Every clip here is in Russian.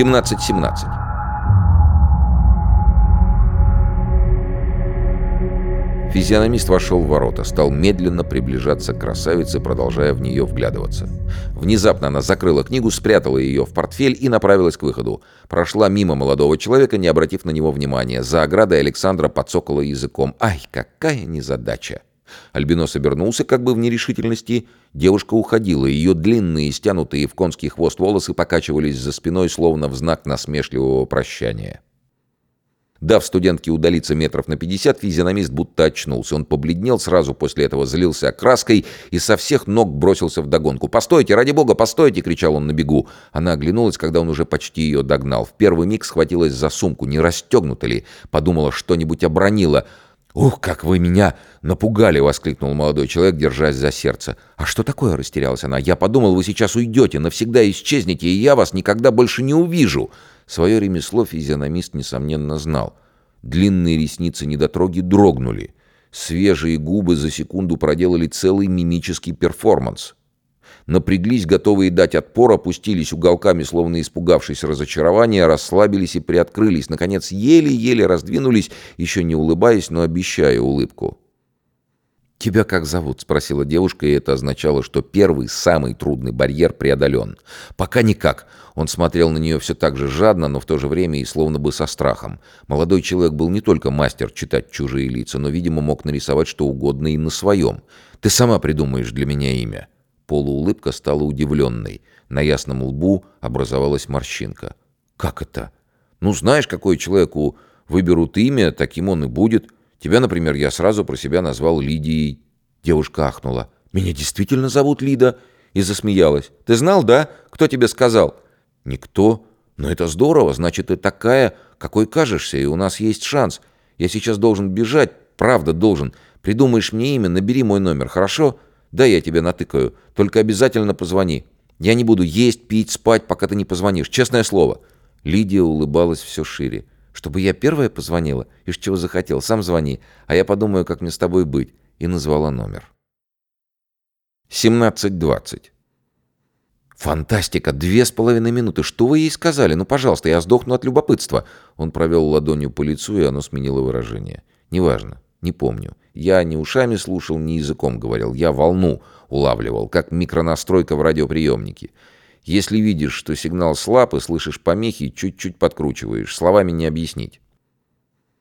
17.17. Физиономист вошел в ворота, стал медленно приближаться к красавице, продолжая в нее вглядываться. Внезапно она закрыла книгу, спрятала ее в портфель и направилась к выходу. Прошла мимо молодого человека, не обратив на него внимания. За оградой Александра подсокала языком. «Ай, какая незадача!» Альбинос обернулся как бы в нерешительности. Девушка уходила, ее длинные, стянутые в конский хвост волосы покачивались за спиной, словно в знак насмешливого прощания. Дав студентке удалиться метров на 50, физиономист будто очнулся. Он побледнел, сразу после этого залился краской и со всех ног бросился в догонку. «Постойте, ради бога, постойте!» — кричал он на бегу. Она оглянулась, когда он уже почти ее догнал. В первый миг схватилась за сумку, не расстегнута ли. Подумала, что-нибудь обронила. «Ух, как вы меня напугали!» — воскликнул молодой человек, держась за сердце. «А что такое?» — растерялась она. «Я подумал, вы сейчас уйдете, навсегда исчезнете, и я вас никогда больше не увижу!» Свое ремесло физиономист, несомненно, знал. Длинные ресницы недотроги дрогнули. Свежие губы за секунду проделали целый мимический перформанс. Напряглись, готовые дать отпор, опустились уголками, словно испугавшись разочарования, расслабились и приоткрылись. Наконец, еле-еле раздвинулись, еще не улыбаясь, но обещая улыбку. «Тебя как зовут?» — спросила девушка, и это означало, что первый, самый трудный барьер преодолен. «Пока никак». Он смотрел на нее все так же жадно, но в то же время и словно бы со страхом. Молодой человек был не только мастер читать чужие лица, но, видимо, мог нарисовать что угодно и на своем. «Ты сама придумаешь для меня имя». Полуулыбка стала удивленной. На ясном лбу образовалась морщинка. «Как это?» «Ну, знаешь, какой человеку выберут имя, таким он и будет». Тебя, например, я сразу про себя назвал Лидией». Девушка ахнула. «Меня действительно зовут Лида?» И засмеялась. «Ты знал, да? Кто тебе сказал?» «Никто. Но это здорово. Значит, ты такая, какой кажешься, и у нас есть шанс. Я сейчас должен бежать. Правда, должен. Придумаешь мне имя, набери мой номер, хорошо? Да, я тебе натыкаю. Только обязательно позвони. Я не буду есть, пить, спать, пока ты не позвонишь. Честное слово». Лидия улыбалась все шире. Чтобы я первая позвонила? И чего захотел? Сам звони, а я подумаю, как мне с тобой быть. И назвала номер. 17.20. «Фантастика! Две с половиной минуты! Что вы ей сказали? Ну, пожалуйста, я сдохну от любопытства!» Он провел ладонью по лицу, и оно сменило выражение. «Неважно. Не помню. Я ни ушами слушал, ни языком говорил. Я волну улавливал, как микронастройка в радиоприемнике. Если видишь, что сигнал слаб и слышишь помехи, чуть-чуть подкручиваешь. Словами не объяснить.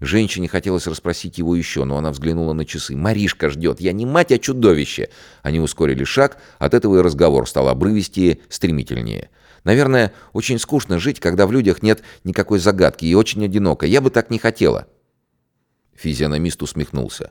Женщине хотелось расспросить его еще, но она взглянула на часы. «Маришка ждет! Я не мать, а чудовище!» Они ускорили шаг, от этого и разговор стал обрывистее, стремительнее. «Наверное, очень скучно жить, когда в людях нет никакой загадки и очень одиноко. Я бы так не хотела!» Физиономист усмехнулся.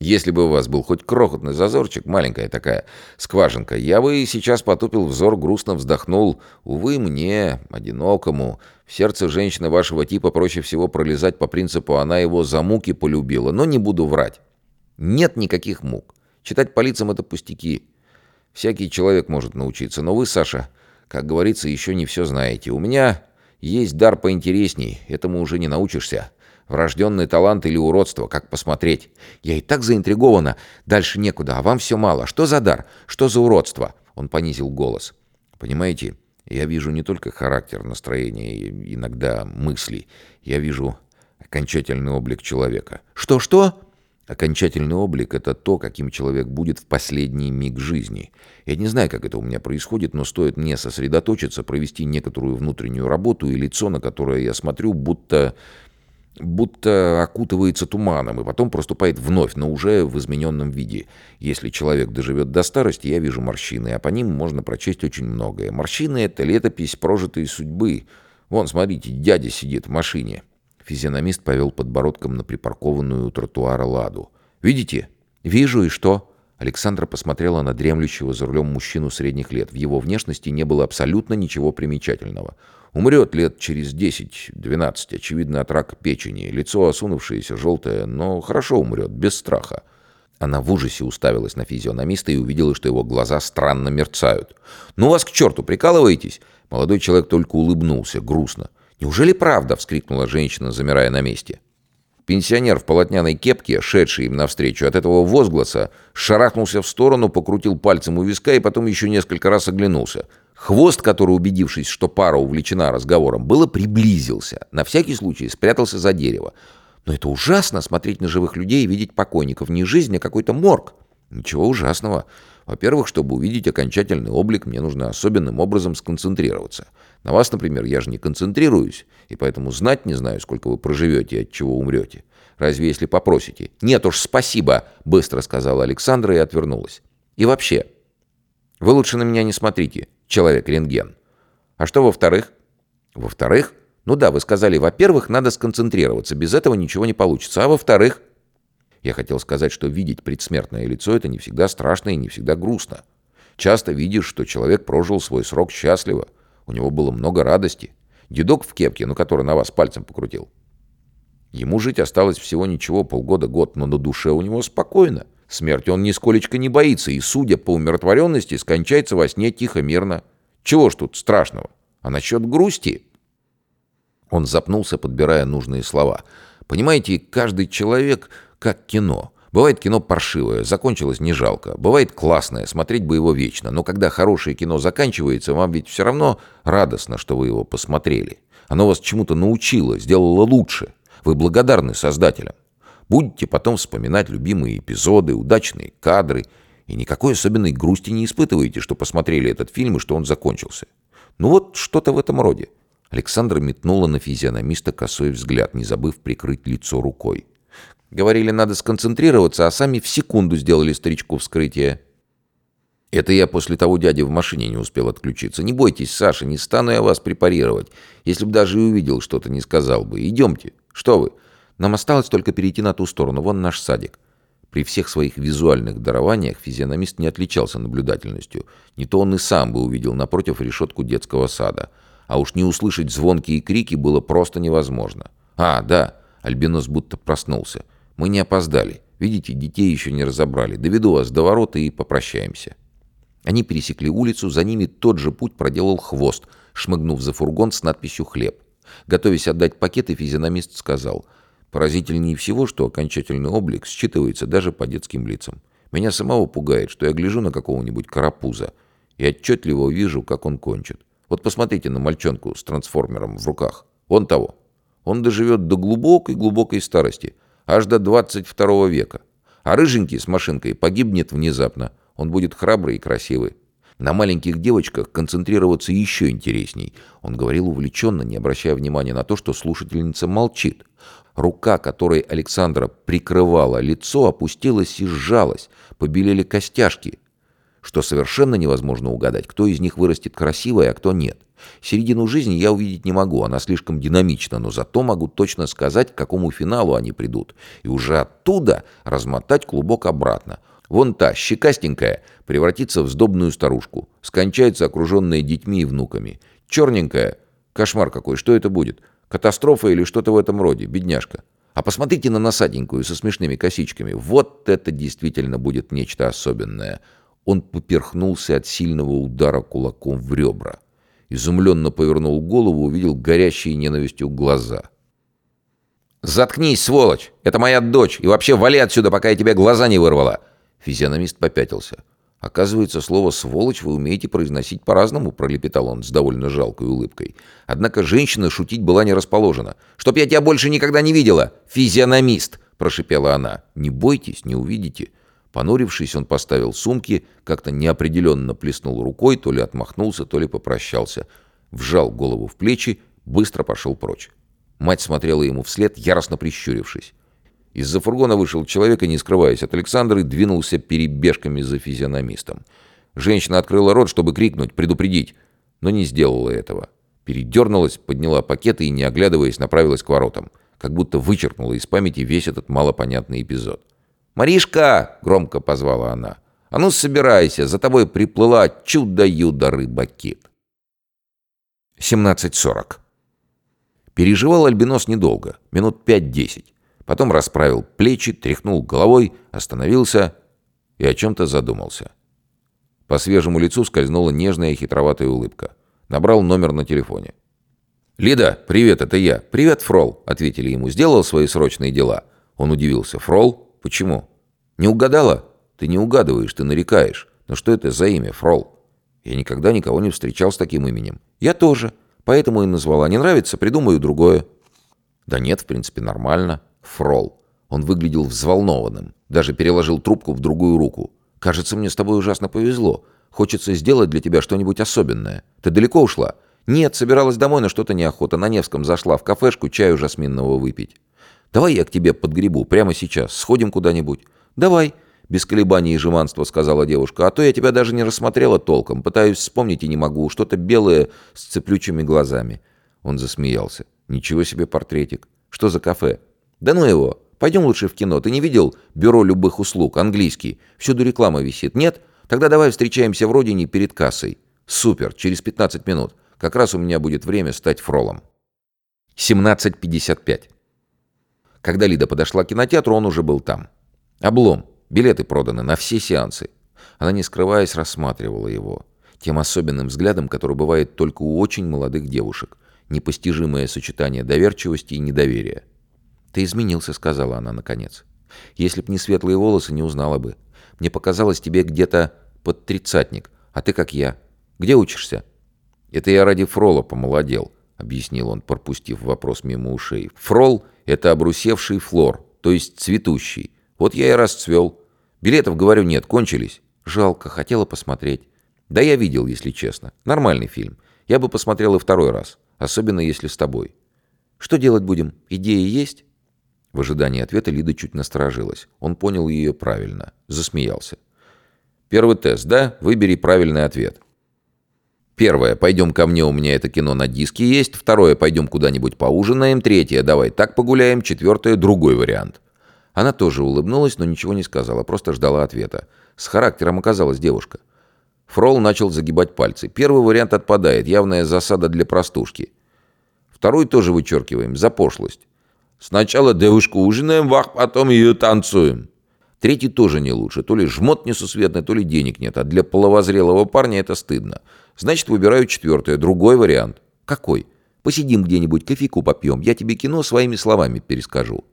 Если бы у вас был хоть крохотный зазорчик, маленькая такая скважинка, я бы сейчас потупил взор, грустно вздохнул. Увы, мне, одинокому, в сердце женщины вашего типа проще всего пролезать по принципу «она его за муки полюбила», но не буду врать. Нет никаких мук. Читать по лицам — это пустяки. Всякий человек может научиться, но вы, Саша, как говорится, еще не все знаете. У меня есть дар поинтересней, этому уже не научишься. Врожденный талант или уродство, как посмотреть. Я и так заинтригована. Дальше некуда, а вам все мало. Что за дар? Что за уродство?» Он понизил голос. «Понимаете, я вижу не только характер, настроение, иногда мысли. Я вижу окончательный облик человека». «Что-что?» Окончательный облик — это то, каким человек будет в последний миг жизни. Я не знаю, как это у меня происходит, но стоит мне сосредоточиться, провести некоторую внутреннюю работу, и лицо, на которое я смотрю, будто будто окутывается туманом и потом проступает вновь, но уже в измененном виде. Если человек доживет до старости, я вижу морщины, а по ним можно прочесть очень многое. Морщины — это летопись прожитой судьбы. Вон, смотрите, дядя сидит в машине. Физиономист повел подбородком на припаркованную у тротуара ладу. «Видите?» «Вижу, и что?» Александра посмотрела на дремлющего за рулем мужчину средних лет. В его внешности не было абсолютно ничего примечательного. Умрет лет через 10-12, очевидно, от рака печени. Лицо осунувшееся, желтое, но хорошо умрет, без страха. Она в ужасе уставилась на физиономиста и увидела, что его глаза странно мерцают. «Ну вас к черту, прикалываетесь?» Молодой человек только улыбнулся, грустно. «Неужели правда?» — вскрикнула женщина, замирая на месте. Пенсионер в полотняной кепке, шедший им навстречу от этого возгласа, шарахнулся в сторону, покрутил пальцем у виска и потом еще несколько раз оглянулся. Хвост, который, убедившись, что пара увлечена разговором, было приблизился. На всякий случай спрятался за дерево. Но это ужасно смотреть на живых людей и видеть покойников. Не жизнь, а какой-то морг. Ничего ужасного. Во-первых, чтобы увидеть окончательный облик, мне нужно особенным образом сконцентрироваться. На вас, например, я же не концентрируюсь, и поэтому знать не знаю, сколько вы проживете и от чего умрете. Разве если попросите? Нет уж, спасибо, быстро сказала Александра и отвернулась. И вообще, вы лучше на меня не смотрите, человек-рентген. А что во-вторых? Во-вторых, ну да, вы сказали, во-первых, надо сконцентрироваться, без этого ничего не получится. А во-вторых, я хотел сказать, что видеть предсмертное лицо это не всегда страшно и не всегда грустно. Часто видишь, что человек прожил свой срок счастливо, у него было много радости. Дедок в кепке, ну который на вас пальцем покрутил. Ему жить осталось всего ничего, полгода-год, но на душе у него спокойно. Смерти он нисколечко не боится, и, судя по умиротворенности, скончается во сне тихо-мирно. Чего ж тут страшного? А насчет грусти? Он запнулся, подбирая нужные слова. «Понимаете, каждый человек как кино. Бывает кино паршивое, закончилось не жалко. Бывает классное, смотреть бы его вечно. Но когда хорошее кино заканчивается, вам ведь все равно радостно, что вы его посмотрели. Оно вас чему-то научило, сделало лучше. Вы благодарны создателям. Будете потом вспоминать любимые эпизоды, удачные кадры. И никакой особенной грусти не испытываете, что посмотрели этот фильм и что он закончился. Ну вот что-то в этом роде. Александра метнула на физиономиста косой взгляд, не забыв прикрыть лицо рукой. Говорили, надо сконцентрироваться, а сами в секунду сделали старичку вскрытие. Это я после того дяди в машине не успел отключиться. Не бойтесь, Саша, не стану я вас препарировать. Если бы даже и увидел что-то, не сказал бы. Идемте. Что вы? Нам осталось только перейти на ту сторону. Вон наш садик. При всех своих визуальных дарованиях физиономист не отличался наблюдательностью. Не то он и сам бы увидел напротив решетку детского сада а уж не услышать звонкие крики было просто невозможно. А, да, Альбинос будто проснулся. Мы не опоздали. Видите, детей еще не разобрали. Доведу вас до ворота и попрощаемся. Они пересекли улицу, за ними тот же путь проделал хвост, шмыгнув за фургон с надписью «Хлеб». Готовясь отдать пакеты, физиономист сказал, «Поразительнее всего, что окончательный облик считывается даже по детским лицам. Меня самого пугает, что я гляжу на какого-нибудь карапуза и отчетливо вижу, как он кончит. Вот посмотрите на мальчонку с трансформером в руках. Он того. Он доживет до глубокой-глубокой старости, аж до 22 века. А рыженький с машинкой погибнет внезапно. Он будет храбрый и красивый. На маленьких девочках концентрироваться еще интересней. Он говорил увлеченно, не обращая внимания на то, что слушательница молчит. Рука, которой Александра прикрывала лицо, опустилась и сжалась. Побелели костяшки что совершенно невозможно угадать, кто из них вырастет красивой, а кто нет. Середину жизни я увидеть не могу, она слишком динамична, но зато могу точно сказать, к какому финалу они придут, и уже оттуда размотать клубок обратно. Вон та, щекастенькая, превратится в сдобную старушку, скончается окруженная детьми и внуками. Черненькая, кошмар какой, что это будет? Катастрофа или что-то в этом роде, бедняжка. А посмотрите на насаденькую со смешными косичками. Вот это действительно будет нечто особенное. Он поперхнулся от сильного удара кулаком в ребра. Изумленно повернул голову, увидел горящие ненавистью глаза. «Заткнись, сволочь! Это моя дочь! И вообще вали отсюда, пока я тебе глаза не вырвала!» Физиономист попятился. «Оказывается, слово «сволочь» вы умеете произносить по-разному», — пролепетал он с довольно жалкой улыбкой. Однако женщина шутить была не расположена. «Чтоб я тебя больше никогда не видела! Физиономист!» — прошипела она. «Не бойтесь, не увидите. Понурившись, он поставил сумки, как-то неопределенно плеснул рукой, то ли отмахнулся, то ли попрощался. Вжал голову в плечи, быстро пошел прочь. Мать смотрела ему вслед, яростно прищурившись. Из-за фургона вышел человек и, не скрываясь от Александра, двинулся перебежками за физиономистом. Женщина открыла рот, чтобы крикнуть, предупредить, но не сделала этого. Передернулась, подняла пакеты и, не оглядываясь, направилась к воротам, как будто вычеркнула из памяти весь этот малопонятный эпизод. «Маришка!» — громко позвала она. «А ну, собирайся, за тобой приплыла чудо-юдо рыбакит». 17.40. Переживал Альбинос недолго, минут пять-десять. Потом расправил плечи, тряхнул головой, остановился и о чем-то задумался. По свежему лицу скользнула нежная хитроватая улыбка. Набрал номер на телефоне. «Лида, привет, это я». «Привет, Фрол», — ответили ему. «Сделал свои срочные дела». Он удивился. «Фрол? Почему? Не угадала? Ты не угадываешь, ты нарекаешь. Но что это за имя, Фрол? Я никогда никого не встречал с таким именем. Я тоже. Поэтому и назвала. Не нравится, придумаю другое. Да нет, в принципе, нормально. Фрол. Он выглядел взволнованным. Даже переложил трубку в другую руку. Кажется, мне с тобой ужасно повезло. Хочется сделать для тебя что-нибудь особенное. Ты далеко ушла? Нет, собиралась домой, но что-то неохота. На Невском зашла в кафешку чаю жасминного выпить. Давай я к тебе подгребу прямо сейчас. Сходим куда-нибудь. Давай. Без колебаний и жеманства сказала девушка. А то я тебя даже не рассмотрела толком. Пытаюсь вспомнить и не могу. Что-то белое с цеплючими глазами. Он засмеялся. Ничего себе портретик. Что за кафе? Да ну его. Пойдем лучше в кино. Ты не видел бюро любых услуг, английский? Всюду реклама висит. Нет? Тогда давай встречаемся в родине перед кассой. Супер, через 15 минут. Как раз у меня будет время стать фролом. 17.55. Когда Лида подошла к кинотеатру, он уже был там. Облом. Билеты проданы на все сеансы. Она, не скрываясь, рассматривала его. Тем особенным взглядом, который бывает только у очень молодых девушек. Непостижимое сочетание доверчивости и недоверия. «Ты изменился», — сказала она наконец. «Если б не светлые волосы, не узнала бы. Мне показалось тебе где-то под тридцатник, а ты как я. Где учишься?» «Это я ради Фрола помолодел», — объяснил он, пропустив вопрос мимо ушей. «Фрол — это обрусевший флор, то есть цветущий. Вот я и расцвел. Билетов, говорю, нет, кончились. Жалко, хотела посмотреть. Да я видел, если честно. Нормальный фильм. Я бы посмотрел и второй раз. Особенно если с тобой. Что делать будем? Идеи есть? В ожидании ответа Лида чуть насторожилась. Он понял ее правильно. Засмеялся. Первый тест, да? Выбери правильный ответ. Первое. Пойдем ко мне, у меня это кино на диске есть. Второе. Пойдем куда-нибудь поужинаем. Третье. Давай так погуляем. Четвертое. Другой вариант. Она тоже улыбнулась, но ничего не сказала, просто ждала ответа. С характером оказалась девушка. Фрол начал загибать пальцы. Первый вариант отпадает, явная засада для простушки. Второй тоже вычеркиваем, за пошлость. Сначала девушку ужинаем, вах, потом ее танцуем. Третий тоже не лучше. То ли жмот несусветный, то ли денег нет. А для половозрелого парня это стыдно. Значит, выбираю четвертое. Другой вариант. Какой? Посидим где-нибудь, кофейку попьем. Я тебе кино своими словами перескажу.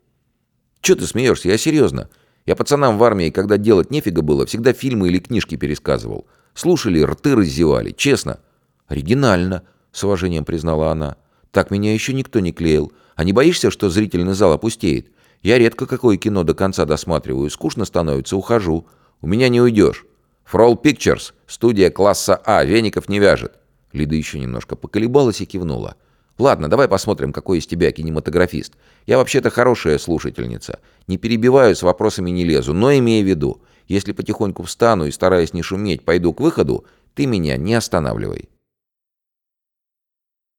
Че ты смеешься? Я серьезно. Я пацанам в армии, когда делать нефига было, всегда фильмы или книжки пересказывал. Слушали, рты раздевали. Честно. Оригинально, с уважением признала она. Так меня еще никто не клеил. А не боишься, что зрительный зал опустеет? Я редко какое кино до конца досматриваю. Скучно становится, ухожу. У меня не уйдешь. Фрол Pictures, студия класса А, веников не вяжет. Лида еще немножко поколебалась и кивнула. Ладно, давай посмотрим, какой из тебя кинематографист. Я вообще-то хорошая слушательница. Не перебиваю, с вопросами не лезу, но имея в виду, если потихоньку встану и, стараясь не шуметь, пойду к выходу, ты меня не останавливай.